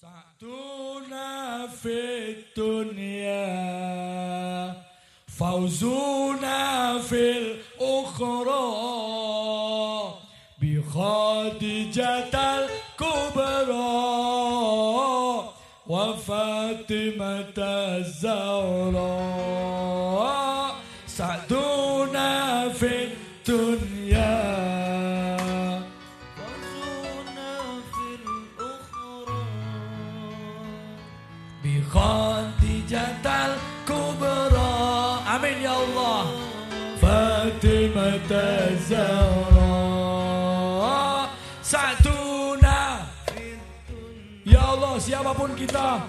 سعدنا في الدنيا فوزنا في الأخرى بخادجة الكبرى وفاطمة الزهراء سعدنا في الدنيا فاطمة الزهراء سعدنا Ya Allah siapapun kita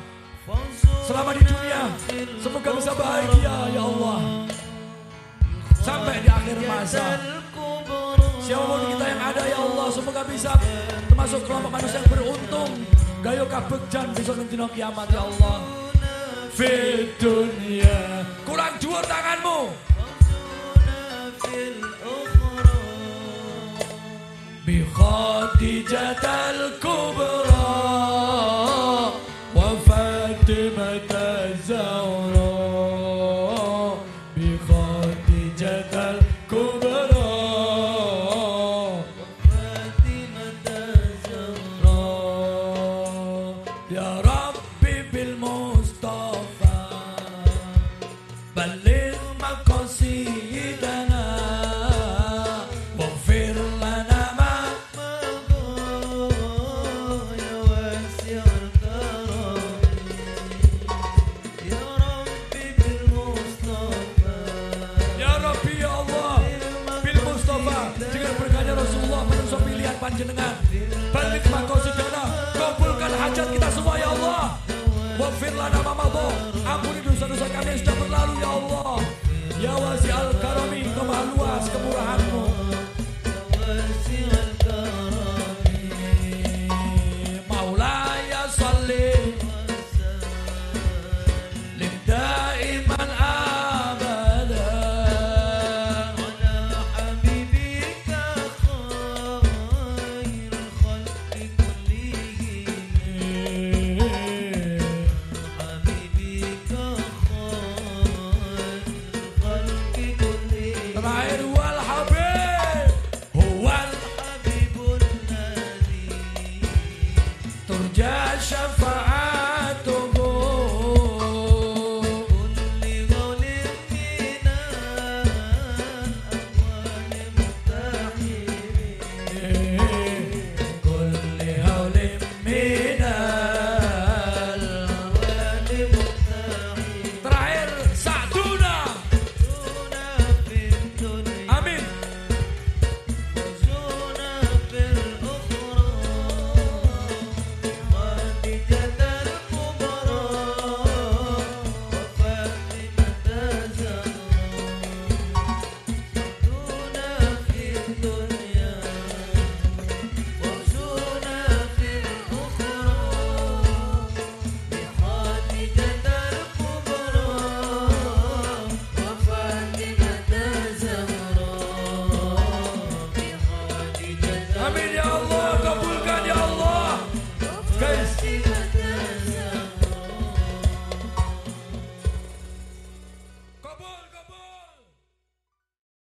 selama di dunia semoga bisa bahagia ya Allah sampai di akhir masa siapapun kita yang ada ya Allah semoga bisa termasuk kelompok manusia yang beruntung gayo kabegjan besok nanti kiamat ya Allah fit dunia kurang dua tanganmu بخادجة الكبرى وفاطمة الزهراء بخادجة الكبرى فاطمة الزهراء يا ربي بالمصطفى بلغ panjenengan. Balik makosidana Kabulkan hajat kita semua ya Allah. Wafir lana mamado Ampuni dosa-dosa kami yang sudah berlalu ya Allah. Ya wasi turja syafaat